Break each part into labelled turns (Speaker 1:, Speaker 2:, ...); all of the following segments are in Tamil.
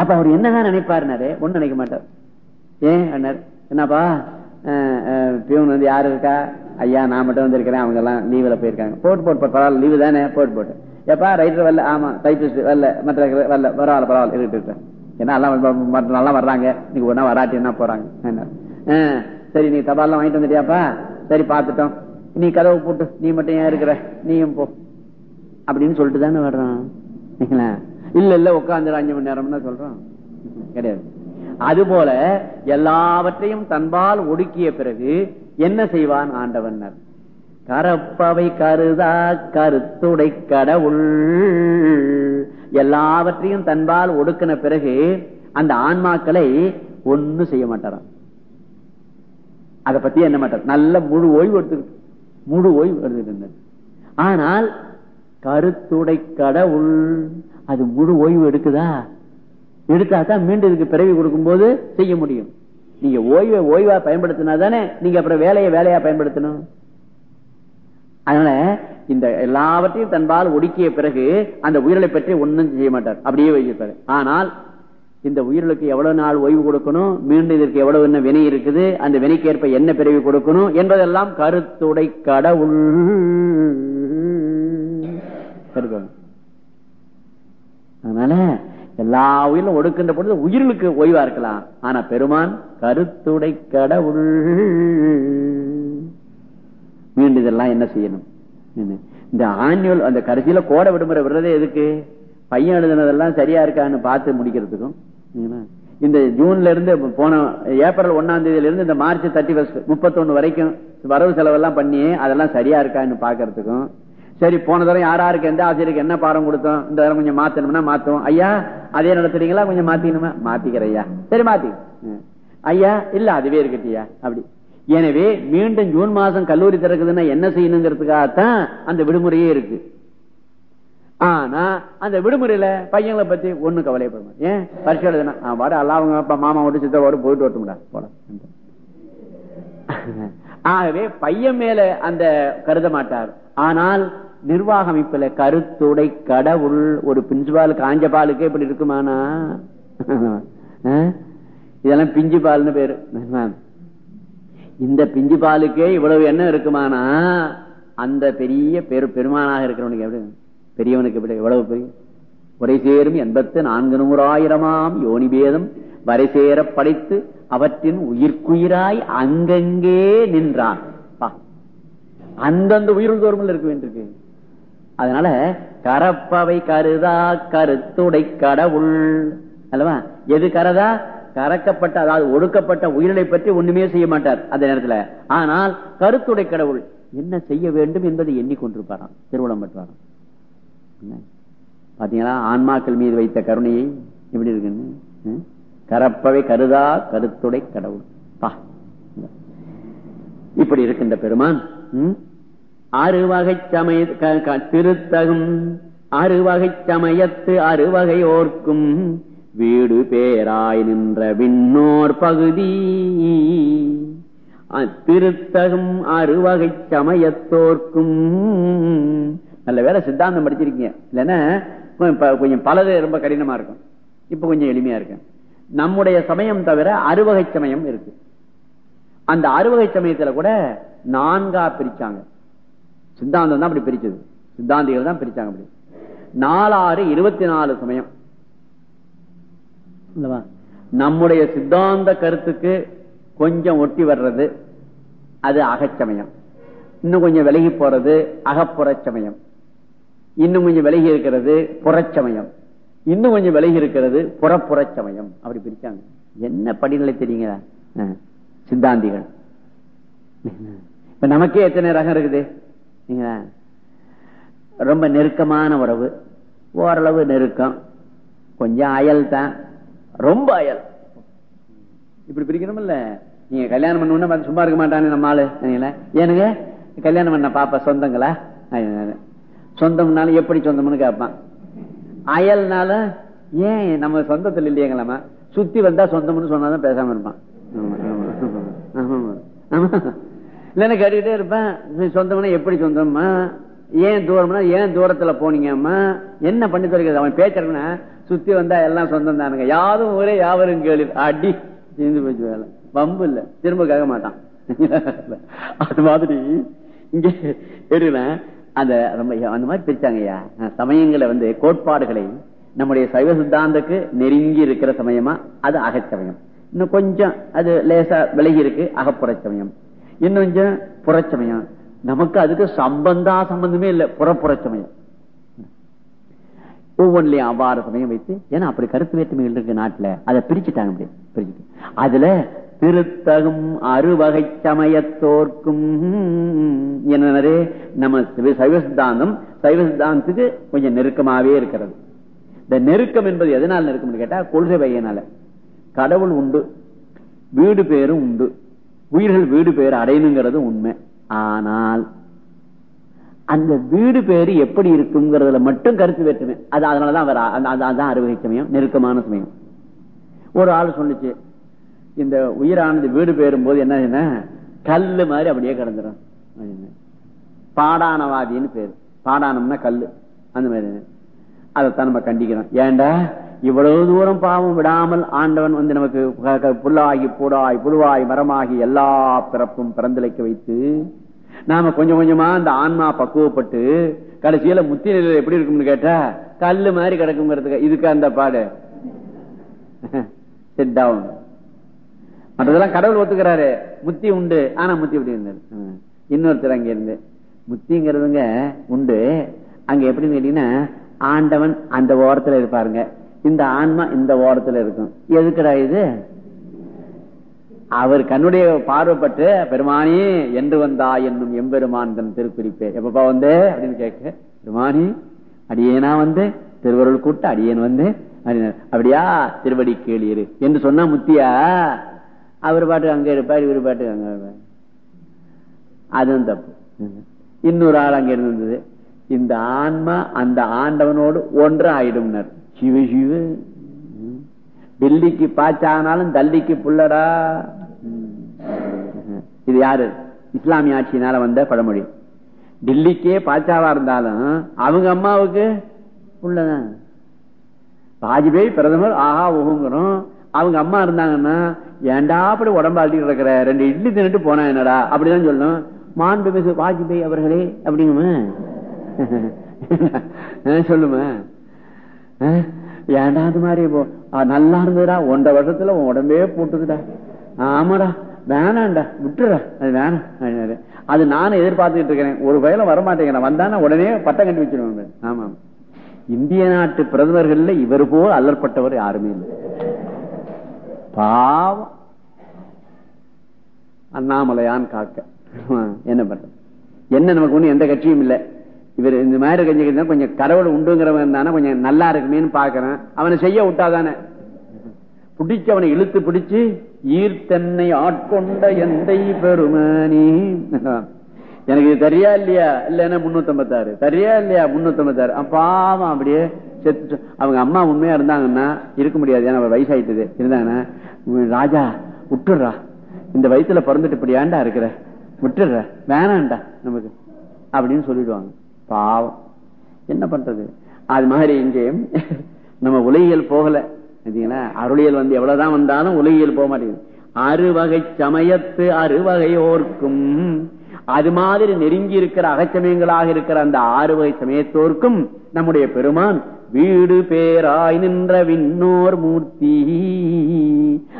Speaker 1: அப்ப அவர் என்னதான் நினைப்பாருனாரு? ஒண்ணு நினைக்க மாட்டார். ஏன் அண்ணார்? என்னப்பா? பியூன் வந்து யாரு இருக்கா? ஐயா நான் மட்டும் வந்திருக்கிறேன். அவங்க எல்லாம் லீவ்ல போயிருக்காங்க. போட்டு போட்டு பரவாயில்ல லீவு தானே? போட்டு போட்டு. எப்பா ரைட்டர் வரல? ஆமா டைபிஸ்ட் வரல மற்ற வரல. பரவாயில்ல பரவாயில்ல இருக்கு ஏன்னா எல்லாம் மற்ற நல்லா வர்றாங்க. இன்னைக்கு ஒன்னா வராட்டி என்ன போறாங்க? என்ன? சரி நீ தபால்லாம் வாங்கிட்டு வந்துட்டியாப்பா? சரி பாத்துட்டோம் நீ கதவை போட்டு. நீ மட்டும் ஏன் இருக்கிற? நீயும் போ. அப்படின்னு சொல்லிட்டு தானே வர்றான் இல்ல இல்ல உட்காந்துரு அஞ்சு மணி நேரம்னு சொல்றோம். கிடையாது. அதுபோல எல்லாவற்றையும் தன்பால் ஒடுக்கிய பிறகு என்ன செய்வான் ஆண்டவன் கரப்பவை கருதா கருத்துடை கடவுள். எல்லாவற்றையும் தன்பால் ஒடுக்கின பிறகு அந்த ஆன்மாக்களை ஒண்ணு செய்ய மாட்டாராம். அதை பத்தி என்ன மாட்டார்? நல்ல முழு ஓய்வு எடுத்துக்கிட்டு முழு ஓய்வு எடுத்துக்கிட்டு ஆனால் கருத்துடை கடவுள் அது முழு ஓய்வு எடுக்குதா? எடுத்தா தான் மீண்டும் இதுக்கு பிறவி கொடுக்கும் போது செய்ய முடியும். நீங்க ஓய்வை ஓய்வா பயன்படுத்தினா தானே நீங்க அப்புறம் வேலையை வேலையா பயன்படுத்தணும். அதனால இந்த எல்லாவற்றையும் தன்பால் ஒடுக்கிய பிறகு அந்த உயிரலை பற்றி ஒன்றும் செய்ய மாட்டார். அப்படியே வைப்பாரு ஆனால் இந்த உயிர்களுக்கு எவ்வளவு நாள் ஓய்வு கொடுக்கணும்? மீண்டும் இதற்கு எவ்வளவு என்ன வினை இருக்குது? அந்த வினைக்கேற்ப என்ன பிறவி கொடுக்கணும்? என்பதெல்லாம் கருத்துடை கடவுள். கருத்து அதனால எல்லா உயிரும் ஒடுக்கின்ற பொழுது உயிர்களுக்கு ஓய்வா இருக்கலாம். ஆனா பெருமான் கருத்துடை கடவுள். மீண்டும் இதெல்லாம் என்ன செய்யணும்? இந்த ஆன்யூல் அந்த கடைசியில கோடை விடுமுறை விடுறதே எதுக்கு? பையன் எழுதுனதெல்லாம் சரியா இருக்கான்னு பார்த்து முடிக்கிறதுக்கும். இந்த ஜூன்ல இருந்து போன ஏப்ரல் ஒன்னாம் தேதியில இருந்து இந்த மார்ச் தேர்ட்டி ஃபர்ஸ்ட் முப்பத்தொன்னு வரைக்கும் வரவு செலவெல்லாம் பண்ணி அதெல்லாம் சரியா இருக்கான்னு பாக்குறதுக்கும் சரி போன தடவை யார் யாருக்கு எந்த ஆசிரியருக்கு என்ன பாடம் கொடுத்தோம்? இந்த தடவை கொஞ்சம் மாத்தணும்னா மாத்துவோம். ஐயா அதே நடத்துறீங்களா கொஞ்சம் மாத்திக்கணுமா? மாத்திக்கிறேன் ஐயா சரி மாத்தி. ஐயா இல்ல அதுவே இருக்கட்டியா அப்படி. எனவே மீண்டும் ஜூன் மாசம் கல்லூரி திறக்குதுன்னா என்ன செய்யணுங்கிறதுக்காகத்தான் அந்த விடுமுறையே இருக்கு. ஆனா அந்த விடுமுறையில பையங்களை பத்தி ஒண்ணு கவலைப்படணும் ஏன்? பரிசு எழுதுனா. வர எல்லாம் அவங்க அப்பா மாமா விட்டு சித்தவோட போயிட்டு வரட்டும்டா. போல ஆகவே பையன் மேல அந்த கருத மாட்டார். ஆனால் நிர்வாக அமைப்புல கருத்துடை கடவுள் ஒரு பிரின்சிபால் காஞ்ச பாலுக்கு இப்படி இருக்குமானா? இதெல்லாம் பிஞ்சு பால்னு பேரு இந்த பிஞ்சு பாலுக்கே இவ்வளவு என்ன இருக்குமானா? அந்த பெரிய பெரு பெருமானாக இருக்கிறவனுக்கு எப்படி? பெரியவனுக்கு எப்படி எவ்வளவு பெரிய உரை சேரும் எண்பத்து நான்கு நூறாயிரமாம் யோனி பேதம் வரை சேர படைத்து அவற்றின் உயிர்க்குயிராய் அங்கங்கே நின்றான். பா. அந்தந்த உயிர் தோறுமல் இருக்க. வேண்டியிருக்கு அதனால கரப்பவை கருதா கருத்துடை கடவுள். அல்லவா? எது கரதா? கறக்கப்பட்ட அதாவது ஒடுக்கப்பட்ட உயிரினை பற்றி ஒண்ணுமே செய்ய மாட்டார் அந்த நேரத்துல. ஆனால் கருத்துடை கடவுள். என்ன செய்ய வேண்டும் என்பதை எண்ணிக்கொண்டிருப்பாராம் திருவள்ளம் பெற்றாராம் பாத்தீங்களா? ஆன்மாக்கள் மீது வைத்த கருணையை எப்படி இருக்குன்னு? கரப்பவை கருதா கருத்துடை கடவுள். பா. இப்படி இருக்கின்ற பெருமான் உம் அறுவகை சமய க- க- திருத்தகும். அறுவகை சமயத்து அறுவகை ஓர்க்கும். வீடு பேராய் நின்ற விண்ணோர் பகுதி. திருத்தகும் அறுவகை சமயத்தோர்க்கும். நல்ல வேலை சித்தாந்தம் படிச்சிருக்கீங்க. இல்லைன்னா கொஞ்சம் கொஞ்சம் பலது ரொம்ப கடினமா இருக்கும். இப்ப கொஞ்சம் எளிமையா இருக்கு நம்முடைய சமயம் தவிர அறுவகை சமயம் இருக்கு. அந்த அறுவகை சமயத்துல கூட நான்கா பிரிச்சாங்க. சித்தாந்தம் தான் அப்படி பிரிச்சது. சித்தாந்திகள் தான் பிரிச்சாங்க அப்படி. நாலாறு இருபத்தி நாலு சமயம் நம்முடைய சித்தாந்த கருத்துக்கு கொஞ்சம் ஒட்டி வர்றது அது அகச்சமயம். இன்னும் கொஞ்சம் விலகி போறது அகப்புறச்சமயம் இன்னும் கொஞ்சம் விலகி இருக்கிறது புறச்சமயம் இன்னும் கொஞ்சம் விலகி இருக்கிறது புறப்புறச்சமயம் அப்படி பிரிச்சாங்க. என்ன படிநிலை தெரியுங்களா? சித்தாந்திகள். இப்ப நமக்கே எத்தனை ரகம் இருக்குது? ரொம்ப நெருக்கமான உறவு. ஓரளவு நெருக்கம். கொஞ்சம் அயல் தான். ரொம்ப அயல். இப்படி பிரிக்கணும் இல்ல நீங்க கல்யாணம் பண்ண சும்மா இருக்க மாட்டானே நம்ம ஆளு. ஏனுங்க? கல்யாணம் பண்ண பாப்பா சொந்தங்களா? சொந்தம்னாலும் எப்படி சொந்தம்னு கேட்பான். அயல்னால ஏன் நம்ம சொந்தத்தில் இல்லையங்களாமா? சுத்தி வந்தா சொந்தம்னு சொன்னாதான் பேசாம இருப்பான். இல்லைன்னா கேட்டுக்கிட்டே இருப்பேன். சொந்தம்னா எப்படி சொந்தம்மா? ஏன் தூரம்னா ஏன் தூரத்துல போனீங்கம்மா? என்ன பண்ணி தருகிறது? அவன் பேச்சுறா சுத்தி வந்தா எல்லாம் சொந்தம் தானுங்க யாரும் ஒரே யாவரும் கேளு. அடி சேர்ந்து போச்சு வேலை. பம்பு இல்ல. திரும்ப கேட்க மாட்டான். அது மாதிரி இங்க எடுக்கல அந்த ரொம்ப அந்த மாதிரி பிரிச்சாங்கய்யா. சமயங்களை வந்து கோட்பாடுகளை நம்முடைய சைவ சித்தாந்தக்கு நெருங்கி இருக்கிற சமயமா அது அகச்சமயம். இன்னும் கொஞ்சம் அது லேசா விலகி இருக்கு அகப்புற சமயம் இன்னும் கொஞ்சம் புறச்சமயம். நமக்கு அதுக்கு சம்பந்தா சம்பந்தமே இல்லை புறப்புறச்சமயம் ஒவ்வொன்றிலையும் அவ்வாறு சமயம் வைத்து ஏன்னா அப்படி கருத்து வேற்றுமைகள் இருக்கு நாட்டுல அதை பிரிச்சுட்டாங்க அப்படி பிரிச்சுட்டு. அதுல திருத்தகும் அறுவகை சமயத்தோர்க்கும் என்னே நம்ம சைவ சித்தாந்தம் சைவ சித்தாந்தத்துக்கு கொஞ்சம் நெருக்கமாவே இருக்கிறது. இந்த நெருக்கம் என்பது எதனால் நெருக்கம் கேட்டா கொள்கை வையனால கடவுள் உண்டு வீடு பேரும் உண்டு. உயிர்கள் வீடு பெயர் அடையணுங்கிறது உண்மை. ஆனால் அந்த வீடு பேரு எப்படி இருக்குங்கிறதுல மட்டும் கருத்து வேற்றுமை. அது அதனாலதான் அவர் அதான் அறுவகை சமயம் நெருக்கமான சமயம். ஒரு ஆள் சொன்னிச்சு இந்த உயிரானது வீடு பெயரும் போது என்ன? கல்லு மாதிரி அப்படியே கிடந்துடும் பாடானவாதின்னு பேரு. பாடானம்னா கல்லு. அந்த மாதிரி. அதைத்தான் நம்ம கண்டிக்கிறோம். ஏண்டா இவ்வளவு தூரம் பாவம் விடாமல் ஆண்டவன் வந்து நமக்கு புல்லாகி பூடாய் புழுவாய் மரமாகி எல்லா பிறப்பும் பிறந்தலைக்க வைத்து நாம கொஞ்சம் கொஞ்சமா அந்த ஆன்மா பக்குவப்பட்டு கடைசியில முத்தி நிலையில எப்படி இருக்கும்னு கேட்டா கல்லு மாதிரி கிடக்குங்கிறதுக்கு இதுக்கு அந்த பாடு. செட் டவுன் மற்றதெல்லாம் கடவுள் ஒத்துக்கிறாரு. முத்தி உண்டு. ஆனா முத்தி எப்படி இருந்தாரு இன்னொருத்தர் அங்க இருந்து முத்திங்கிறதுங்க உண்டு. அங்க எப்படின்னு கேட்டீங்கன்னா ஆண்டவன் அந்த ஓரத்துல இருப்பாருங்க. இந்த ஆன்மா இந்த ஓரத்துல இருக்கும். எதுக்கடா இது? அவர் கண்ணுடைய பார்வைப்பட்டு பெருமானி என்று வந்தா என்னும் எம்பெருமான் தன் திருக்குறிப்பே. எப்பப்பா வந்து? அப்படின்னு கேட்க பெருமானி அடியேனா வந்து திருவருள் கூட்ட அடியேன் வந்து. அப்படியா திருவடி கேளியரு என்று சொன்னா முத்தியா? அவர் பாட்டு அங்க இருப்பார் இவர் பாட்டு அங்க அதுவும் தப்பு. இன்னொரு ஆள் அங்க இருந்தது. இந்த ஆன்மா அந்த ஆண்டவனோடு ஒன்று ஆயிடும்னர் சிவ சிவ. டெல்லிக்கு பாச்சானாலும் தள்ளிக்கு புள்ளடா. இது யாரு? இஸ்லாமிய ஆட்சியினால வந்த பழமொழி. டெல்லிக்கே பாச்சாவா இருந்தாலும் அவங்க அம்மாவுக்கு புள்ளதான் வாஜ்பேயி பிரதமர் ஆஹா ஓகுங்கிறோம் அவங்க அம்மா இருந்தாங்கன்னா ஏண்டா அப்படி உடம்பு அழுத்திட்டு இருக்கிற? ரெண்டு இட்லி தின்னுட்டு போனா என்னடா? அப்படிதான் சொல்லணும். மாண்புமிகு வாஜ்பேயி அவர்களே அப்படிங்குமா? சொல்லுமா? ஏண்டா அது மாதிரி நல்லா இருந்ததுடா. ஒன்றரை வருஷத்துல உன் உடம்பே போட்டுதுடா. ஆமாடா. வேணாண்டா. விட்டுடா அது வேணாம். அது நானும் எதிர்பார்த்துட்டு இருக்கிறேன். ஒரு வயல வரமாட்டேங்கிறேன். வந்தானே உடனே பட்டம் கட்டி வச்சிருவாங்க ஆமா இந்திய நாட்டு பிரதமர்கள்ல இவர் போல் அல்லற்பட்டவர் யாருமே இல்லை. பாவம். அண்ணாமலையான் காக்க. என்ன பண்ற என்ன நமக்கு ஒண்ணு எந்த கட்சியும் இல்லை. இவர் இந்த மாதிரி கஞ்சி கொஞ்சம் கடவுள் உண்டுங்கிறவன் இருந்தானா கொஞ்சம் நல்லா இருக்குமேன்னு பாக்குறேன் அவனை செய்ய விட்டாதானே. பிடிச்சு அவனை இழுத்து பிடிச்சு ஈர்த்தன்னை ஆட்கொண்ட எந்தை பெருமானி. எனக்கு இது தெரியா இல்லையா? இல்லன்னா முன்னூத்தி ஐம்பத்தாறு தெரியா இல்லையா? முன்னூத்தி ஐம்பத்தாறு பாவம் அப்படியே செத்து அவங்க அம்மா உண்மையா இருந்தாங்கன்னா இருக்க முடியாது. ஏன்னா வயசாயிட்டது. இருந்தாங்கன்னா ராஜா விட்டுடுறா. இந்த வயசுல பிறந்துட்டு இப்படி ஏண்டா இருக்கிற? விட்டுடுற. வேணாண்டா நமக்கு. அப்படின்னு சொல்லிடுவாங்க. பாவம். என்ன பண்றது? அது மாதிரி இங்கே நம்ம உலகியல் போகல. அருளியல் வந்து எவ்வளவுதான் வந்தாலும் உலகியல் போக மாட்டேங்குது. அறுவகை சமயத்து அறுவகையோர்க்கும் அது மாதிரி நெருங்கி இருக்கிற அகச்சமயங்களாக இருக்கிற அந்த ஆறு வகை சமயத்தோர்க்கும் நம்முடைய பெருமான் வீடு பேராய் நின்ற விண்ணோர் மூர்த்தி.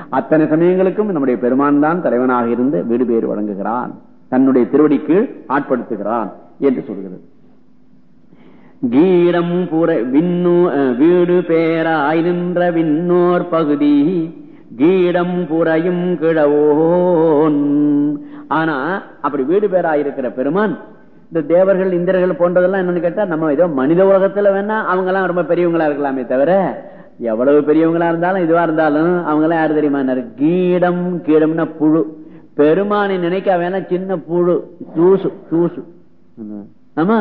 Speaker 1: அத்தனை சமயங்களுக்கும் நம்முடைய பெருமான் தான் தலைவனாக இருந்து வீடு பேர் வழங்குகிறான். தன்னுடைய திருவடிக்கு ஆட்படுத்துகிறான் என்று சொல்கிறது. கீடம் புற விண்ணோ வீடு பேராய் நின்ற விண்ணோர் பகுதி கீடம் புறையும் கிழவோன். ஆனா அப்படி வீடு பேராயிருக்கிற பெருமான் இந்த தேவர்கள் இந்திரர்கள் போன்றதெல்லாம் என்னன்னு கேட்டா நம்ம ஏதோ மனித உலகத்துல வேணா அவங்க எல்லாம் ரொம்ப பெரியவங்களா இருக்கலாமே தவிர எவ்வளவு பெரியவங்களா இருந்தாலும் இதுவா இருந்தாலும் அவங்க எல்லாம் யாரு தெரியுமா? கீடம் கீடம்னா புழு. பெருமானை நினைக்க வேணா சின்ன புழு தூசு தூசு. ஆமா?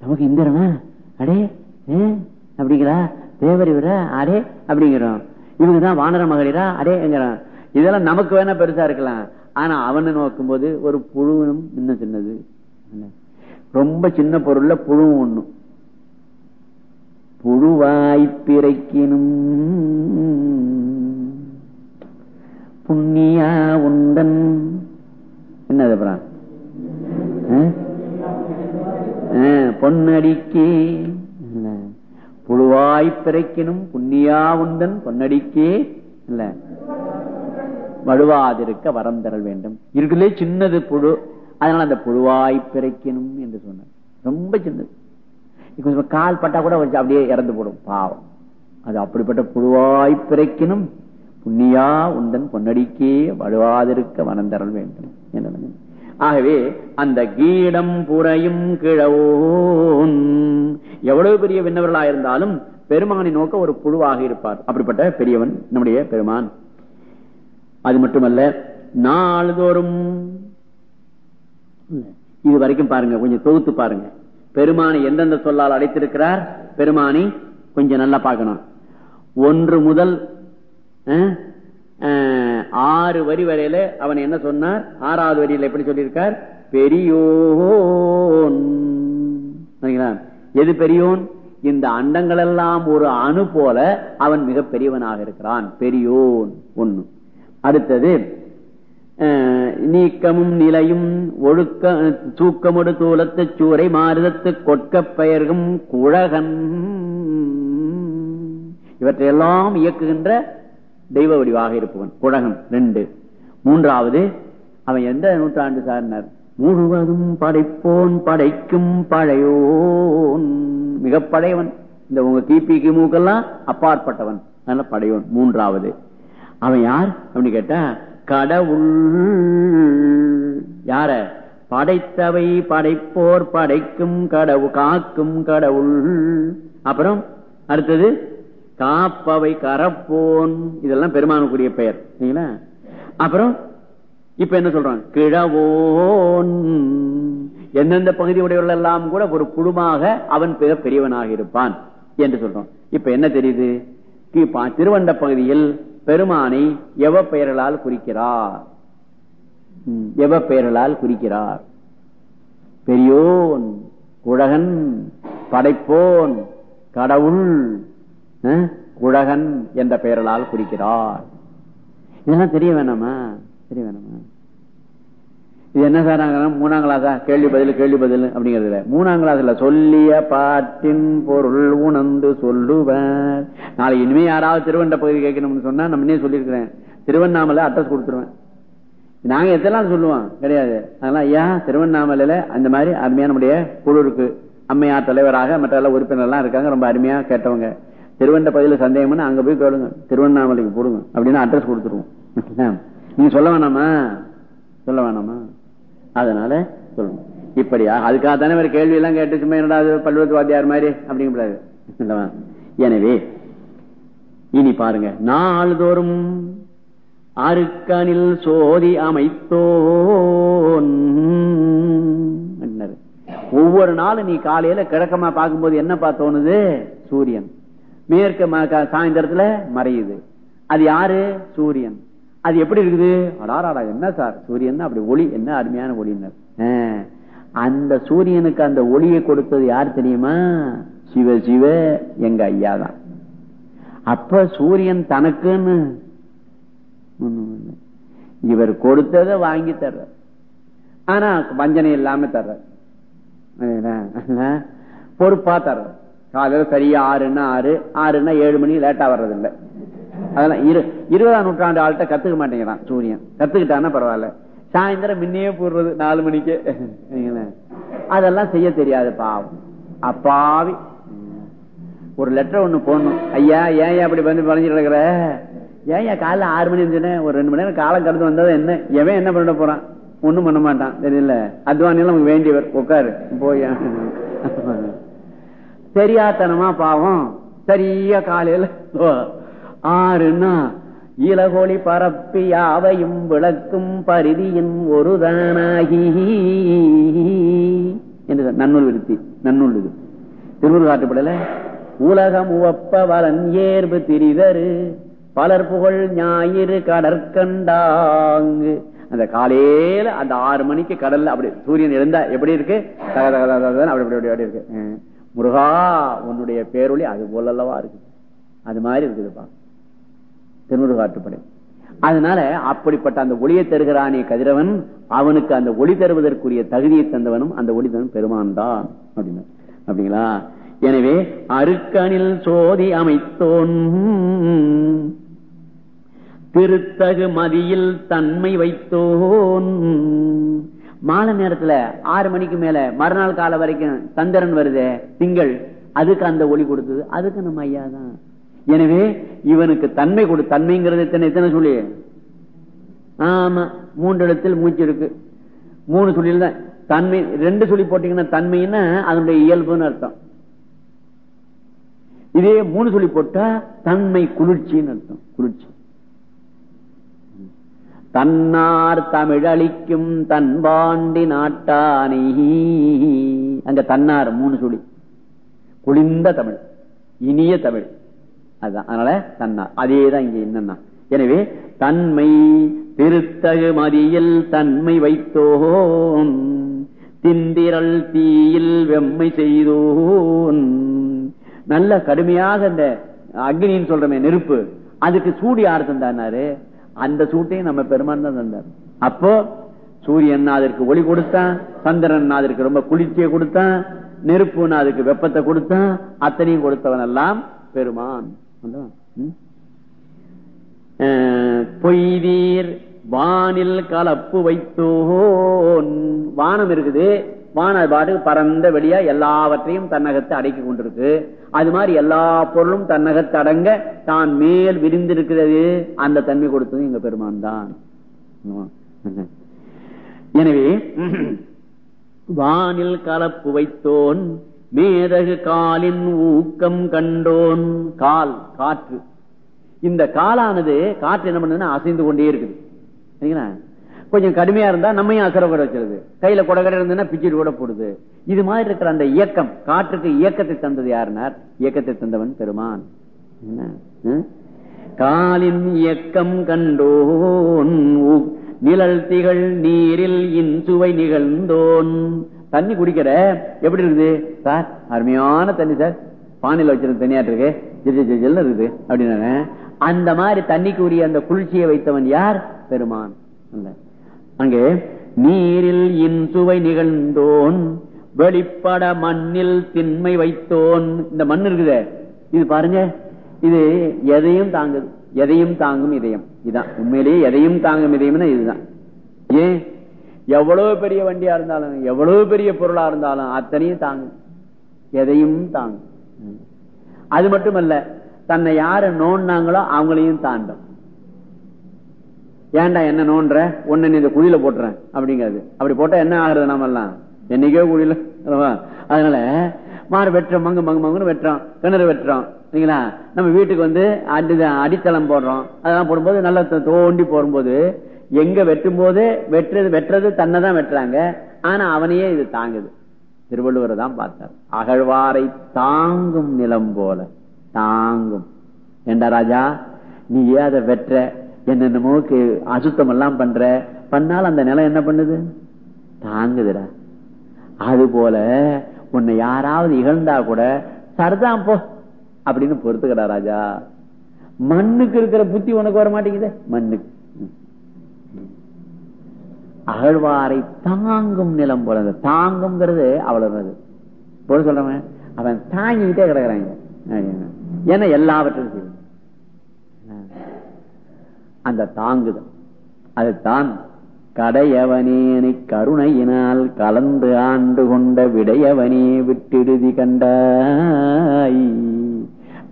Speaker 1: நமக்கு இந்திரனா அடே ஏ அப்படிங்கிறா? தேவர் இவரா அடே அப்படிங்கிறோம். இவங்கதான் வானர மகளிரா? அடேங்கிறான் இதெல்லாம் நமக்கு வேணா பெருசா இருக்கலாம். ஆனா அவனை நோக்கும் போது ஒரு புழுவனும் இன்னும் சின்னது. ரொம்ப சின்ன பொருள்ல புழு ஒண்ணு. புழுவாய் பிறக்கினும் புண்ணியா உந்தன். என்னது அப்புறம்? பொன்னடிக்கே. புழுவாய் பிறக்கினும் புண்ணியா உந்தன் பொன்னடிக்கே. இல்ல. வழுவாதிருக்க வரம் தரல் வேண்டும். இருக்குலே சின்னது புழு. அதனால அந்த புழுவாய் பிறக்கணும் என்று சொன்னார். ரொம்ப சின்னது. கொஞ்சம் கால் பட்டா கூட அப்படியே இறந்து போடும். பாவம். அது அப்படிப்பட்ட புழுவாய் பிறக்கினும் புண்ணியா உந்தன் பொன்னடிக்கே வழுவாதிருக்க வனம் தரல் வேண்டும். ஆகவே அந்த கீடம் புறையும் கிழவோன். எவ்வளவு பெரிய விண்ணவர்களா இருந்தாலும் பெருமானை நோக்க ஒரு புழுவாக இருப்பார். அப்படிப்பட்ட பெரியவன் நம்முடைய பெருமான். அது மட்டுமல்ல நாள்தோறும் இது வரைக்கும் பாருங்க கொஞ்சம் தொகுத்து பாருங்க. பெருமானை எந்தெந்த சொல்லால் அழைத்திருக்கிறார்? பெருமானை கொஞ்சம் நல்லா பார்க்கணும். ஒன்று முதல் ஆறு வரி வரையில அவன் என்ன சொன்னார்? ஆறாவது வரியில எப்படி சொல்லியிருக்கார்? பெரியோன். சரிங்களா? எது பெரியோன்? இந்த அண்டங்கள் எல்லாம் ஒரு அணு போல அவன் மிக பெரியவனாக இருக்கிறான். பெரியோன். ஒண்ணு. அடுத்தது நீக்கமும் நிலையும் ஒழுக்க தூக்கமுடு தூலத்து சூரை மாறுதத்து கொட்க பெயர்கும் குழகன். இவற்றையெல்லாம் இயக்குகின்ற தெய்வ வடிவாக இருப்பவன். குழகன் ரெண்டு. மூன்றாவது அவன் எந்த நூற்றாண்டு சார்னார்? முழுவதும் படைப்போன் படைக்கும் பழையோன். மிக பழையவன். இந்த உங்க கிபி கிமுக்கெல்லாம் அப்பாற்பட்டவன். அதனால படையவன். மூன்றாவது அவன் யார்? அப்படின்னு கேட்டா கடவுள். யார? படைத்தவை படைப்போர் படைக்கும் கடவுள் காக்கும் கடவுள். அப்புறம் அடுத்தது? காப்பவை கரப்போன். இதெல்லாம் பெருமானுக்குரிய பெயர். சரிங்களா? அப்புறம் இப்ப என்ன சொல்றான் கிழவோன். எந்தெந்த பகுதி உடையவர்கள் எல்லாம் கூட ஒரு குழுமாக அவன் பெற பெரியவனாக இருப்பான் என்று சொல்றோம். இப்ப என்ன தெரியுது? கி- திருவண்ட பகுதியில் பெருமானை எவ பெயர்களால் குறிக்கிறார்? எவ பெயர்களால் குறிக்கிறார்? பெரியோன் உலகன் படைப்போன் கடவுள் அஹ், குழகன் என்ற பெயர்களால் குறிக்கிறார். இதெல்லாம் தெரிய வேணாமா? தெரிய வேணாமா? இது என்ன சார் மூணாம் கிளாஸா கேள்வி பதில் கேள்வி பதில் அப்படிங்கறதுல மூணாம் கிளாஸ்ல சொல்லிய பாட்டின் பொருள் உணர்ந்து சொல்லுவேன் நாளைக்கு இனிமே யாராவது திருவண்ட பகுதி கேட்கணும்னு சொன்னா நம்ம இன்னே சொல்லியிருக்கிறேன். திருவண்ணாமலை அட்ரஸ் கொடுத்துருவேன். நாங்க எத்தெல்லாம் சொல்லுவோம்? கிடையாது. அதெல்லாம் ஐயா திருவண்ணாமலையில அந்த மாதிரி அருமையா நம்முடைய குழு இருக்கு. அம்மையார் தலைவராக மற்ற எல்லாம் உறுப்பினர் எல்லாம் இருக்காங்க. ரொம்ப அருமையா கேட்டவங்க. திருவண்ட பகுதியில் சந்தேகம்னு அங்க போய் கேளுங்க. திருவண்ணாமலைக்கு போடுங்க. அப்படின்னு அட்ரஸ் கொடுத்துருவோம். நீங்க சொல்ல வேணாமா? சொல்ல வேணாமா? அதனால சொல்லுங்க. இப்படியா அதுக்காக தானே ஒரு கேள்வி எல்லாம் கேட்டு சும்மா என்னடா அது வாத்தியார் மாதிரி அப்படிங்கிறாரு எனவே இனி பாருங்க. நாள்தோறும் அருக்கனில் சோதி அமைத்தோன். ஒவ்வொரு நாளும் நீ காலையில கிழக்கமா பார்க்கும்போது என்னப்பா தோணுது? சூரியன். மேற்க ம- க- சாயந்தரத்துல மறையுது. அது யாரு? சூரியன். அது எப்படி இருக்குது? அடாராடா என்ன சார்? சூரியன் அப்படி ஒளி என்ன அருமையான ஒளினர் அந்த சூரியனுக்கு அந்த ஒளியை கொடுத்தது யார் தெரியுமா? சிவ சிவ எங்க ஐயா தான். அப்ப சூரியன் தனக்குன்னு இவர் கொடுத்ததை வாங்கி தர்ற ஆனா வஞ்சனை இல்லாம தர்ற பொறுப்பா தர்ற காலையில சரியா ஆறுன்னா ஆறு ஆறுன்னா ஏழு மணி லேட்டா வர்றது அதெல்லாம் இரு இருபதாம் நூற்றாண்டு ஆள்கிட்ட கத்துக்க மாட்டேங்கிறான் சூரியன். கத்துக்கிட்டான்னா பரவாயில்ல. சாயந்தரம் முன்னே போடுறது நாலு மணிக்கு. அதெல்லாம் செய்ய தெரியாது பாவம். அப்பாவி. ஒரு லெட்டர் ஒண்ணு போடணும். ஐயா ஏன் அப்படி வந்து பழஞ்சிட்டு இருக்கிற? ஏன் காலைல ஆறு மணி இருந்துச்சுன்னு? ஒரு ரெண்டு மணி நேரம் காலம் கடந்து வந்தது என்ன? எவன் என்ன பண்ண போறான்? ஒண்ணும் பண்ண மாட்டான். தெரியல. அத்வானியில் நமக்கு வேண்டியவர். உட்காரு. போய். தெரியாதனமா பாவம். சரியா காலையில ஓ, ஆறுன்னா இலகோலி பரப்பி யாவையும் விளக்கும் பரிதியின் ஒரு தானாகி என்று நன்னூல் விருத்தி. நன்னூல் இது. காட்டுப்படல உலகம் உவப்ப வலன் ஏர்பு திரிதரு பலர் புகழ் ஞாயிறு கடற்கண்டாங்கு. அந்த காலையில அந்த ஆறு மணிக்கு கடல்ல அப்படி சூரியன் எழுந்தா எப்படி இருக்கு? தக தக அப்படி அப்படி அப்படி இருக்கு. முருகா உன்னுடைய பேரொழி அது போலல்லவா இருக்கு அது மாதிரி இருக்குதுப்பா திருமுருகாட்டுப்படை அதனால அப்படிப்பட்ட அந்த ஒளியை தருகிறானே கதிரவன் அவனுக்கு அந்த ஒளி தருவதற்குரிய தகுதியை தந்தவனும் அந்த ஒளி தரும் பெருமான் தான் அப்படின்னு. அப்படிங்களா? எனவே அருக்கனில் சோதி அமைத்தோன். திருத்தகு மதியில் தன்மை வைத்தோன். மாலை நேரத்துல ஆறு மணிக்கு மேல மறுநாள் காலை வரைக்கும் சந்திரன் வருதே திங்கள். அதுக்கு அந்த ஒளி கொடுத்தது. அதுக்கு நம்ம ஐயா தான். எனவே இவனுக்கு தன்மை கொடு தன்மைங்கிறது எத்தனை எத்தனை சொல்லி? ஆமா மூன்று இடத்தில் மூச்சு இருக்கு. மூணு சொல்லியில் தான் தன்மை ரெண்டு சொல்லி போட்டீங்கன்னா தன்மைன்னா அதனுடைய இயல்புன்னு அர்த்தம். இதே மூணு சொல்லி போட்டா தன்மை குளிர்ச்சின்னு அர்த்தம் குளிர்ச்சி. தன்னார் தமிழளிக்கும் தன்பாண்டி நாட்டானை. அங்க தன்னார் மூணு சொல்லி குளிர்ந்த தமிழ் இனிய தமிழ். அதுதான் அதனால தன்னார். அதேதான் இங்க என்னன்னா. எனவே தன்மை திருத்தகு மதியில் தன்மை வைத்தோன். திந்திரல் தீயில் வெம்மை செய்தோன். நல்ல கடுமையாக இந்த அக்னின்னு சொல்றமே நெருப்பு. அதுக்கு சூடி யார் தந்தாரு அந்த சூட்டையும் நம்ம பெருமான் தான் தந்தார். அப்போ சூரியன் அதற்கு ஒளி கொடுத்தான் சந்திரன் அதற்கு ரொம்ப குளிர்ச்சியை கொடுத்தான் நெருப்புன்னு அதுக்கு வெப்பத்தை கொடுத்தான் அத்தனையும் கொடுத்தவன் எல்லாம் பெருமான். அல்லவா? பொய்தீர் வானில் கலப்பு வைத்தோன். வானம் இருக்குது. வான பாட்டு பரந்த வெளியா எல்லாவற்றையும் தன்னகத்தை அடக்கி கொண்டிருக்கு. அது மாதிரி எல்லா பொருளும் தன்னகத்தடங்க தான் மேல் விரிந்திருக்கிறது. அந்த தன்மை கொடுத்தது எங்க பெருமான் தான். எனவே வானில் கலப்பு வைத்தோன் மேதகு காலின் ஊக்கம் கண்டோன். கால் காற்று. இந்த காலானது காற்று என்ன பண்ணுதுன்னா அசைந்து கொண்டே இருக்குது. சரிங்களா? கொஞ்சம் கடுமையா இருந்தா நம்மையும் அசர வச்சிருது. கையில கொடகடை இருந்ததுன்னா பிச்சுட்டு கூட போடுது. இது மாதிரி இருக்கிற அந்த இயக்கம் காற்றுக்கு இயக்கத்தை தந்தது யாருனார்? இயக்கத்தை தந்தவன் பெருமான். என்ன? காலின் இயக்கம் கண்டோன் நிழல் திகழ் நீரில் இன்சுவை நிகழ்ந்தோன். தண்ணி குடிக்கிற? எப்படி இருக்குது? சார் அருமையான தண்ணி சார். பானையில வச்சிருந்த தனியாட்டு இருக்கு. ஜில் ஜில் இருக்குது. அப்படின்னு அந்த மாதிரி தண்ணிக்கு உரிய அந்த குளிர்ச்சியை வைத்தவன் யார்? பெருமான். அங்கே நீரில் இன்சுவை நிகழ்ந்தோன் வெளிப்பட மண்ணில் திண்மை வைத்தோன். இந்த மண் இருக்குதே. இது பாருங்க. இது எதையும் தாங்குது. எதையும் தாங்கும் இதயம். இதுதான் உண்மையிலேயே எதையும் தாங்கும் இதயம்னா இதுதான். ஏன் எவ்வளவு பெரிய வண்டியா இருந்தாலும் எவ்வளவு பெரிய பொருளா இருந்தாலும் அத்தனையும் தாங்கும். எதையும் தாங்கும். அது மட்டுமல்ல தன்னை யாரு நோண்டாங்களோ அவங்களையும் தாண்டும். ஏன்டா என்ன நோன்ற? ஒன்னு நீ இந்த குழியில போட்டுறேன். அப்படிங்கிறது. அப்படி போட்டா என்ன ஆகுறது நாம எல்லாம் என்னைக்கோ குழியில அதனால மாறு வெட்டுறோம் மங்கு மங்கு மங்குன்னு வெட்டுறோம் கிணறு வெட்டுறோம். சரிங்களா நம்ம வீட்டுக்கு வந்து அடி அடித்தளம் போடுறோம். அதெல்லாம் போடும்போது நல்லா தோண்டி போடும்போது எங்க வெட்டும் போது வெட்டுறது வெட்டுறது தன்னை தான் வெட்டுறாங்க. ஆனா அவனையே இது தாங்குது. திருவள்ளுவர் தான் பார்த்தார். அகழ்வாரை தாங்கும் நிலம் போல. தாங்கும். ஏண்டா ராஜா? நீ ஏன் அதை வெட்டுற? என்னென்னமோ அசுத்தம் எல்லாம் பண்ற பண்ணால் அந்த நிலம் என்ன பண்ணுது? தாங்குதுடா. அது போல உன்னை யாராவது இகழ்ந்தா கூட சரிதான் போ அப்படின்னு பொறுத்துக்கடா ராஜா. மண்ணுக்கு இருக்கிற புத்தி உனக்கு வர மாட்டேங்குது மண்ணுக்கு. அகழ்வாரை தாங்கும் நிலம் போல தாங்கும்ங்கிறது அவ்வளவு போல சொல்றவன் அவன் தாங்கிக்கிட்டே கிடக்குறாங்க ஏன்னா எல்லாவற்றையும் செய்யும் அந்த தாங்குதல். அதுதான் கடையவனேனை கருணையினால் கலந்து ஆண்டு கொண்ட விடையவனே விட்டிடுதி கண்டாய்.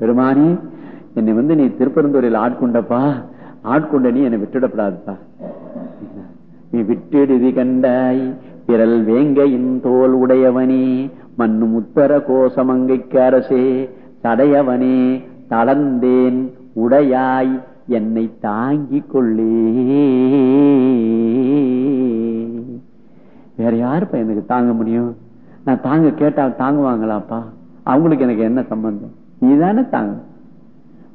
Speaker 1: பெருமானி என்னை வந்து நீ திருப்பரந்தூரில் ஆட்கொண்டப்பா. ஆட்கொண்ட நீ என்னை விட்டுடப்படாதுப்பா. நீ விட்டிடுதி கண்டாய். விரல் வேங்கையின் தோல் உடையவனே மண்ணு முத்தர கோசமங்கைக்கு அரசே தடையவனே தளர்ந்தேன் உடையாய். என்னை தாங்கிக் கொள்ளே. வேற யாருப்பா எனக்கு தாங்க முடியும்? நான் தாங்க கேட்டா தாங்குவாங்களாப்பா? அவங்களுக்கு எனக்கு என்ன சம்பந்தம்? நீதானே தாங்க.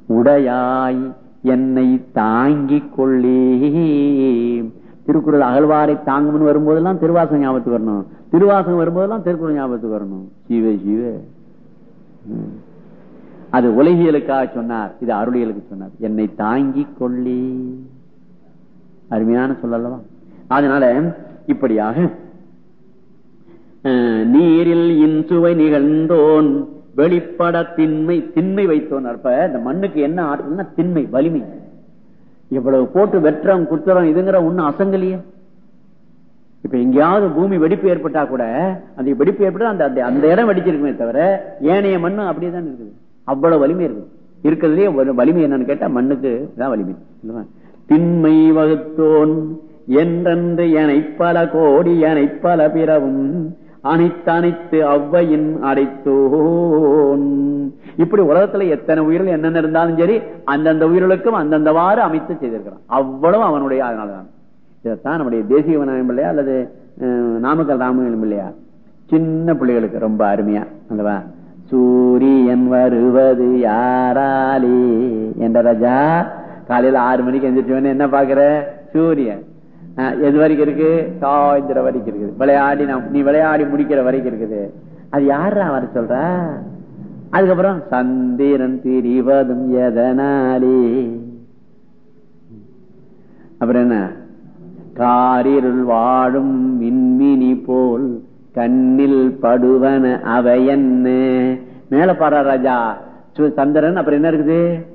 Speaker 1: உடையாய் என்னை தாங்கிக் கொள்ளே. திருக்குறள் அகழ்வாரை தாங்கும்னு வரும்போதெல்லாம் திருவாசகம் ஞாபகத்துக்கு வரணும். திருவாசகம் வரும்போதெல்லாம் திருக்குறள் ஞாபகத்துக்கு வரணும். சிவ சிவ. அது உலகியலுக்காக சொன்னார். இது அருளியலுக்கு சொன்னார். என்னை தாங்கி கொள்ளி. அருமையான சொல்லல்லவா அதனால இப்படியாக அஹ், நீரில் இன்சுவை நிகழ்ந்தோன் வெளிப்பட திண்மை திண்மை வைத்தோன். அப்ப இந்த மண்ணுக்கு என்ன ஆற்றல்னா திண்மை வலிமை. இவ்வளவு போட்டு வெற்றம் குத்துறோம் இதுங்கிற ஒண்ணு அசங்கலையே. இப்ப எங்கேயாவது பூமி வெடிப்பு ஏற்பட்டா கூட அந்த வெடிப்பு ஏற்பட்டா அந்த அந்த- அந்த இடம் வெடிச்சிருக்குமே தவிர ஏனைய மண்ணு அப்படியே தான் இருக்குது. அவ்வளவு வலிமை இருக்கு இருக்கிறதுலயே வலிமை என்னன்னு கேட்டா மண்ணுக்கு தான் வலிமை. திண்மை வகுத்தோன் என்றென்று எனை பல கோடி எனை பல பிறவும் அனைத்தனைத்து அவ்வையின் அடைத்தோன். இப்படி உலகத்துல எத்தனை உயிர்கள் என்னென்ன இருந்தாலும் சரி அந்தந்த உயிர்களுக்கும் அந்தந்தவாறு அமைத்து செய்திருக்கிறான். அவ்வளவு அவனுடைய அதனாலதான். இதைத்தான் நம்முடைய தேசிய விநாயகம் இல்லையா அல்லது நாமக்கல் ராமலிங்கம் இல்லையா? சின்ன பிள்ளைகளுக்கு ரொம்ப அருமையா அல்லவா? சூரியன் வருவது யாராலே? என்ற ராஜா காலையில ஆறு மணிக்கு எந்திரிச்சவன என்ன பாக்குற சூரியன். எது வரைக்கும் இருக்கு? சாயந்தரம் வரைக்கும் இருக்குது. விளையாடி நீ விளையாடி முடிக்கிற வரைக்கும் இருக்குது. அது யாரா வர சொல்ற? அதுக்கப்புறம் சந்திரன் திரிவதும் எதனாலே? அப்புறம் என்ன? காரிருள் வாழும் மின்மினி போல் கண்ணில் படுவன அவையன்னு மேல பாடுற ராஜா சு- சந்திரன் அப்புறம் என்ன இருக்குது?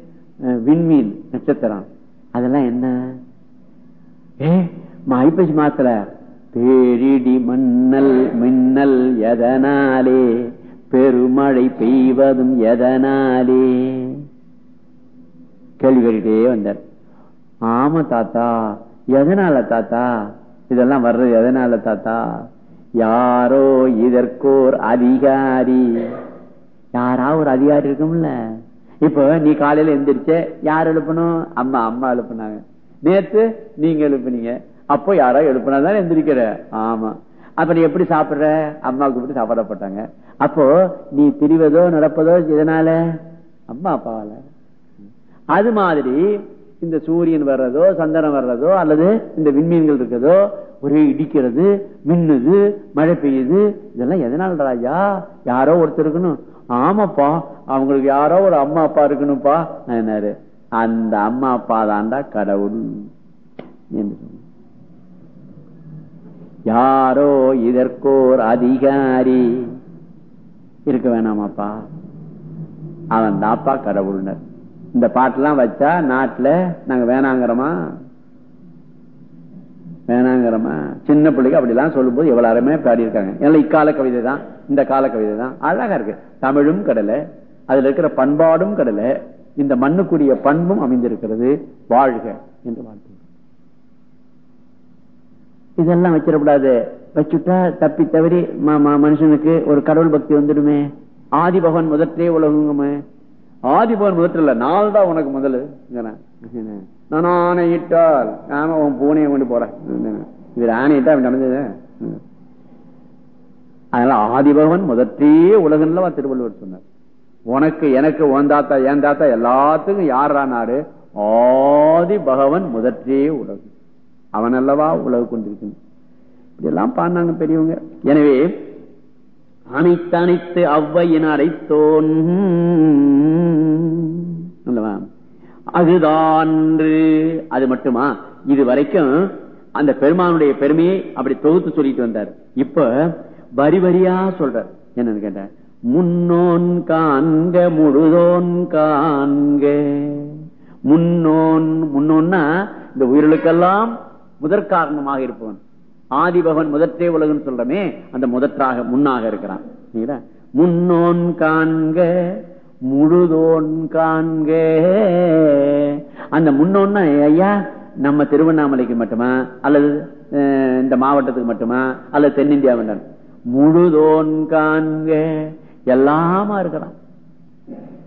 Speaker 1: விண்மீன் நட்சத்திரம். அதெல்லாம் என்ன? ஏ ஐப்பசி மாத்துல பேரிடி மன்னல் மின்னல் எதனாலே? பெருமழை பெய்வதும் எதனாலே? கேள்வி கேட்டுட்டே வந்தார். ஆமா தாத்தா. எதனால தாத்தா? இதெல்லாம் வர்றது எதனால தாத்தா? யாரோ இதற்கோர் அதிகாரி. யாரா ஒரு அதிகாரி இருக்கும்ல. இப்போ நீ காலையில எந்திரிச்ச யார் எழுப்பணும் அம்மா அம்மா எழுப்புனாங்க. நேத்து நீங்க எழுப்புனீங்க. அப்போ யாரோ எழுப்புனாதான் எந்திரிக்கிற. ஆமா. அப்ப நீ எப்படி சாப்பிடுற? அம்மாவுக்கு எப்படி சாப்பிடப்பட்டாங்க. அப்போ நீ திரிவதோ நடப்பதோ இதனால அம்மா அப்பாவால. அது மாதிரி இந்த சூரியன் வர்றதோ சந்திரன் வர்றதோ அல்லது இந்த விண்மீன்கள் இருக்கிறதோ ஒரே இடிக்கிறது மின்னுது மழை பெய்யுது. இதெல்லாம் எதனால ராஜா? யாரோ ஒருத்தர் இருக்கணும். ஆமாப்பா அவங்களுக்கு யாரோ ஒரு அம்மா அப்பா இருக்கணும்ப்பா. என்னாரு? அந்த அம்மா அப்பா தாண்டா கடவுள். யாரோ இதற்கோர் அதிகாரி. இருக்க வேணாமாப்பா. அவன் தாப்பா கடவுள்னர். இந்த பாட்டெல்லாம் வச்சா நாட்டுல நாங்க வேணாங்கிறோமா? வேணாங்கிறமா? சின்ன பிள்ளைக்கு அப்படி எல்லாம் சொல்லும்போது எவ்வளவு அருமையா பாடி இருக்காங்க இக்கால கவிதை தான் இந்த கால கவிதை தான் அழகா இருக்கு. தமிழும் கடலை அதுல இருக்கிற பண்பாடும் கடலை இந்த மண்ணுக்குரிய பண்பும் அமைந்திருக்கிறது. வாழ்க என்று வாழ்த்து இதெல்லாம் வச்சிடக்கூடாது. வச்சுட்டா தப்பி தவறி ம- ம- மனுஷனுக்கு ஒரு கடவுள் பக்தி வந்துடுமே. ஆதி பகவான் முதற்றே உலகுங்கமே. ஆதி பகவான் முதற்ற இல்ல நாள் தான் உனக்கு முதல்ல நான் ஆணையிட்டால் ஆமா உன் பூனையை கொண்டு போறேன் இது ஆணையிட்டா அவன் நடந்தது அதனால ஆதிபகவன் முதற்றே உலகன்ல திருவள்ளுவர் சொன்னார். உனக்கு எனக்கு உன் தாத்தா என் தாத்தா எல்லாத்துக்கும் யாரா நாடு? ஆதி பகவன் முதற்றே உலகம் அவன் அல்லவா உலகு கொண்டிருக்கணும் இதெல்லாம் பாடினாங்க பெரியவங்க. எனவே அனைத்து அனைத்து அவ்வையின் அல்லவா? அதுதான் அது மட்டுமா? இது வரைக்கும் அந்த பெருமானுடைய பெருமையை அப்படி தொகுத்து சொல்லிட்டு வந்தார். இப்ப வரி வரியா சொல்றார். என்னன்னு கேட்ட முன்னோன் காண்க முழுதோன் காண்க. முன்னோன் முன்னோன்னா இந்த உயிர்களுக்கெல்லாம் முதற் காரணமாக இருப்பவன். ஆதிபகவன் முதற்றே உலகன்னு சொல்றமே அந்த முதற்றாக முன்னாக இருக்கிறான். முன்னோன் காண்க முழுதோன் காண்கே. அந்த முன்னோன்னா ஐயா நம்ம திருவண்ணாமலைக்கு மட்டுமா? அல்லது இந்த மாவட்டத்துக்கு மட்டுமா? அல்லது தென்னிந்தியாவின் முழுதோன் காண்க. எல்லாமா இருக்கிறான்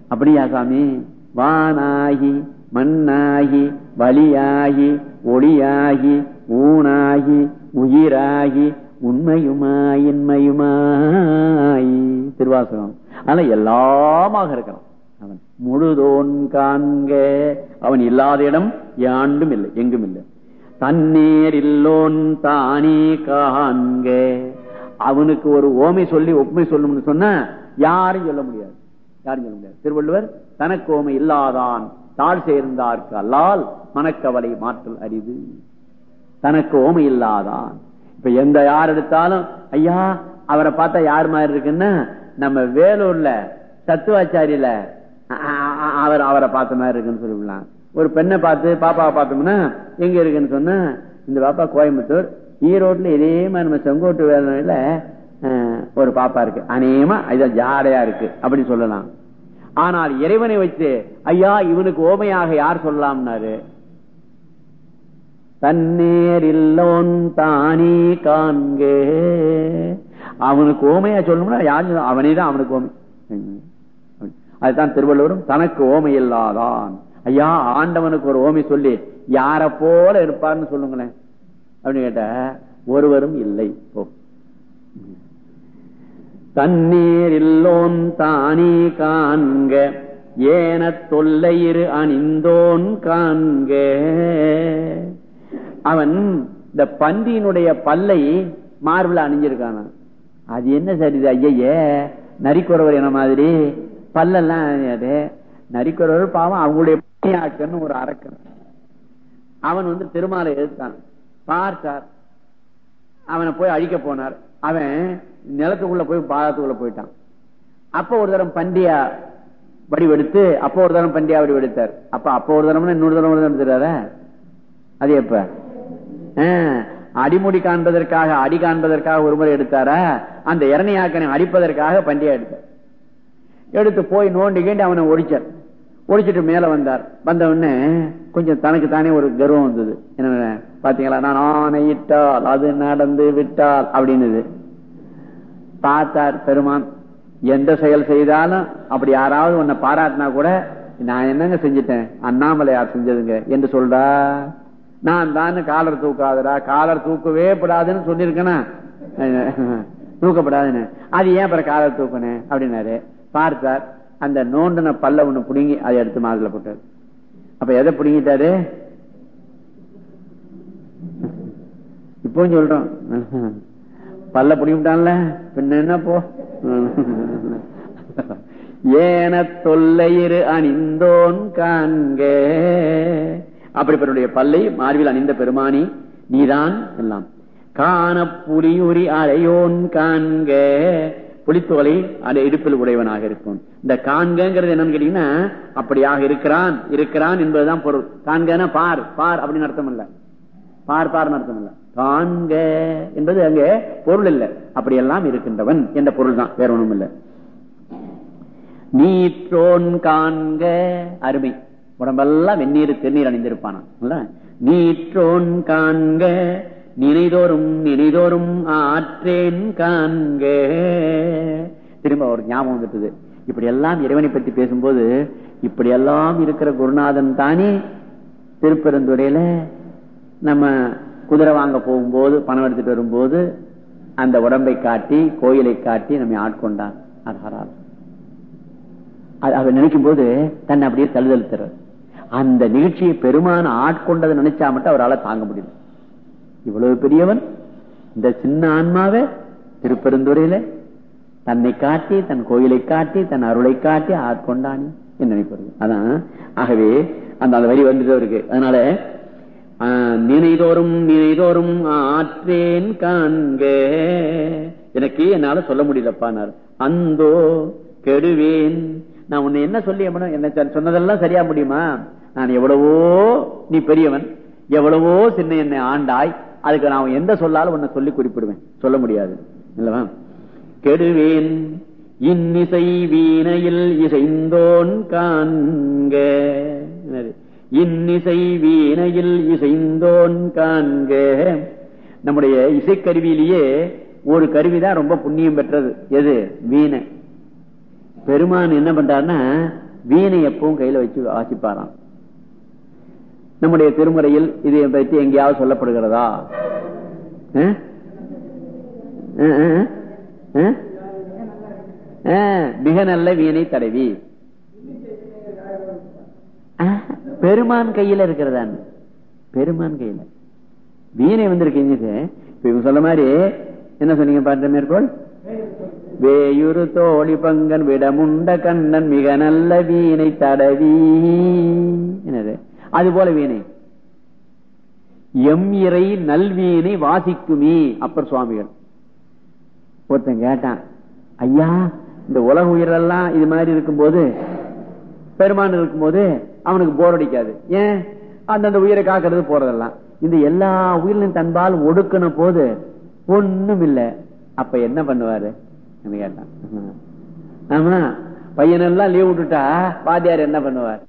Speaker 1: அப்படியா சாமி? வானாகி மண்ணாகி வலியாகி ஒளியாகி ஊனாகி உயிராகி உண்மையுமாய் இன்மையுமாய் திருவாசகம். ஆனா எல்லாமாக இருக்கிறான் அவன் முழுதோன் காண்க. அவன் இல்லாத இடம் யாண்டும் இல்லை எங்கும் இல்லை. தண்ணீர் இல்லோன் தானே காண்க. அவனுக்கு ஒரு ஓமை சொல்லி ஒப்புமை சொல்லணும்னு சொன்ன யாரும் சொல்ல முடியாது. யாரும் சொல்ல முடியாது. திருவள்ளுவர் தனக்கு ஓமை இல்லாதான் தாழ் சேர்ந்தார்க்கு அல்லால் மனக்கவலை மாற்றல் அரிது. தனக்கு ஓமை இல்லாதான். இப்ப எந்த யார் எடுத்தாலும் ஐயா அவரை பார்த்தா யார் மாதிரி இருக்குன்னா நம்ம வேலூர்ல தத்துவாச்சாரியில அவர் அவரை பார்த்த மாதிரி இருக்குன்னு சொல்லிவிடலாம். ஒரு பெண்ணை பார்த்து பாப்பாவை பார்த்தோம்னா எங்க இருக்குன்னு சொன்னா இந்த பாப்பா கோயம்புத்தூர் ஈரோட்ல இதே மாதிரி நம்ம செங்கோட்டு வேலையில ஒரு பாப்பா இருக்கு. அநேகமா இதான் ஜாடையா இருக்கு அப்படின்னு சொல்லலாம். ஆனால் இறைவனை வச்சு ஐயா இவனுக்கு ஓமையாக யார் சொல்லலாம்னாரு? தன்னேர் இல்லோன் தானே காண்கே. அவனுக்கு ஓமையா சொல்லணும்னா யாரு அவனே தான் அவனுக்கு ஓமை. அதுதான் திருவள்ளுவரும் தனக்கு ஓமை இல்லாதான். ஐயா ஆண்டவனுக்கு ஒரு ஓமை சொல்லி யார போல இருப்பார்னு சொல்லுங்களேன். அப்படின்னு கேட்ட ஒருவரும் இல்லை. போ. தண்ணீர் இல்லோன் தானே காண்க ஏன தொல்லையிரு அணிந்தோன் காண்க. அவன் இந்த பன்றியினுடைய பல்லை மார்பில் அணிஞ்சிருக்கான அது என்ன சரிது ஐயையே நரிக்குறவர் என்ன மாதிரி? பல்லெல்லாம் நரிக்குறவர் பாவம் அவங்களுடைய ஆக்கன்னு ஒரு அரக்கன். அவன் வந்து திருமாலை எழுத்தான். பார்த்தார் அவனை போய் அழிக்க போனார். அவன் நிலத்துக்குள்ள போய் பாதத்துக்குள்ள போயிட்டான். அப்ப ஒரு தரம் பண்டியா வடிவெடுத்து அப்ப ஒரு தரம் பண்டியா வடிவெடுத்தார். அப்ப அப்ப ஒரு தரம் இன்னொரு தரம் எடுத்துறாரு அது எப்ப? அடிமுடி காண்பதற்காக அடி காண்பதற்காக ஒரு முறை எடுத்தாரா? அந்த இரணையாக்கனை அடிப்பதற்காக பண்டிகை எடுத்தார். எடுத்து போய் நோண்டி கேண்டி அவனை ஒடிச்சார் ஒடிச்சிட்டு மேல வந்தார். வந்த உடனே கொஞ்சம் தனக்கு தானே ஒரு கர்வம் வந்தது. என்ன பாத்தீங்களா நான் ஆணையிட்டால் அது நடந்து விட்டால் அப்படின்னு பார்த்தார் பெருமான் எந்த செயல் செய்தாலும் அப்படி யாராவது உன்னை பாராட்டினா கூட நான் என்னங்க செஞ்சிட்டேன்? அண்ணாமலையார் செஞ்சதுங்க. என்று சொல்றா நான் தான் காலர் தூக்காதடா காலர் தூக்கவே படாதுன்னு சொல்லியிருக்கேனா? தூக்கப்படாதுன்னு. அது ஏன் அப்புறம் காலர் தூக்கணும் அப்படின்னாரு. பார்த்தார் அந்த நோண்டின பல்ல ஒண்ணு புடுங்கி அதை எடுத்து மாதிரில போட்டார். அப்ப எதை புடுங்கிட்டாரு? இப்போ சொல்றோம். பல்ல புடிங்கிட்டான்ல பின்ன என்ன போ? ஏன தொல்லையிரு அணிந்தோன் காண்க. அப்படிப்பட்டடைய பல்லை மார்பில் அணிந்த பெருமானி நீதான் எல்லாம். காண புலியுரி அலையோன் காண்க. புலித்தோலை அந்த இடுப்பில் உடையவனாக இருக்கும். இந்த காண்கிறது என்னன்னு கேட்டீங்கன்னா அப்படியாக இருக்கிறான் இருக்கிறான் என்பதுதான் பொருள். காண்கனா பார் பார் அப்படின்னு அர்த்தம் இல்ல பார் பார் அர்த்தம் இல்ல காண்க என்பது அங்க பொருள் இல்ல. அப்படியெல்லாம் இருக்கின்றவன் என்ற பொருள் தான் வேற ஒன்றும் இல்லை நீற்றோன் காண்க. அருமை. உடம்பெல்லாம் வெந்நீர் திருநீர் அணிந்திருப்பானான் நீற்றோன் காண்க நினைதோறும் நினைதோறும் ஆற்றேன் காண்க. திரும்ப ஒரு ஞாபகம் வந்துட்டது. இப்படி எல்லாம் இறைவனை பற்றி பேசும்போது இப்படி எல்லாம் இருக்கிற குருநாதன் தானே திருப்பெருந்துறையில நம்ம குதிரை வாங்க போகும்போது பணம் எடுத்துட்டு வரும்போது அந்த உடம்பை காட்டி கோயிலை காட்டி நம்மை ஆட்கொண்டான். அதாரால் அவர் நினைக்கும் போது தன்னை அப்படியே தழுதழுத்துறார். அந்த நிகழ்ச்சியை பெருமான ஆட்கொண்டதை நினைச்சா மட்டும் அவரால் தாங்க முடியல. இவ்வளவு பெரியவன் இந்த சின்ன ஆன்மாவை திருப்பெருந்துறையில தன்னை காட்டி தன் கோயிலை காட்டி தன் அருளை காட்டி ஆட்கொண்டானே என்று நினைப்பது அதான் ஆகவே அந்த அந்த வரி வந்துட்டு இருக்கு. அதனால நினைதோறும் நினைதோறும் ஆற்றேன் காண்க. எனக்கு என்னால சொல்ல முடியலப்பானார் அந்தோ கெடுவேன். நான் உன்னை என்ன சொல்லி என்ன சொன்னதெல்லாம் சரியா முடியுமா? நான் எவ்வளவோ நீ பெரியவன் எவ்வளவோ சின்ன என்னை ஆண்டாய் அதுக்கு நான் எந்த சொல்லாலும் உன்னை சொல்லி குறிப்பிடுவேன். சொல்ல முடியாது. இல்லவா? கெடுவேன் இன்னிசை வீணையில் இசைந்தோன் காண்க. இன்னிசை வீணையில் இசைந்தோன் காண்க. நம்முடைய இசைக்கருவியிலேயே ஒரு கருவிதான் ரொம்ப புண்ணியம் பெற்றது. எது? வீணை. பெருமான் என்ன பண்றாருன்னா வீணை எப்பவும் கையில வச்சு வாசிப்பாராம். நம்முடைய திருமுறையில் இதை பற்றி எங்கேயாவது சொல்லப்படுகிறதா? மிக நல்ல வீணை தடவி. பெருமான் கையில இருக்கிறதான் பெருமான் கையில. வீணை வந்திருக்கீங்க இப்ப இவங்க சொல்ல மாதிரி என்ன சொன்னீங்க பாட்டு மேற்கோள்? வேயுரு தோழி பங்கன் விடமுண்ட கண்ணன் மிக நல்ல வீணை தடவி. என்னது? அது போல வீணை. எம் இறை நல்வீனை வாசிக்குமே அப்பர் சுவாமிகள். ஒருத்தன் கேட்டான் ஐயா இந்த உலக உயிரெல்லாம் இது மாதிரி இருக்கும்போது பெருமான் இருக்கும்போது அவனுக்கு போர் அடிக்காது. ஏன்? அந்தந்த உயிரை காக்கிறது போறதெல்லாம். இந்த எல்லா உயிரிலும் தன்பால் ஒடுக்கின போது ஒண்ணும் இல்லை அப்ப என்ன பண்ணுவாரு? கேட்டான். ஆமா. பையனெல்லாம் லீவ் விட்டுட்டா வாத்தியார் என்ன பண்ணுவார்?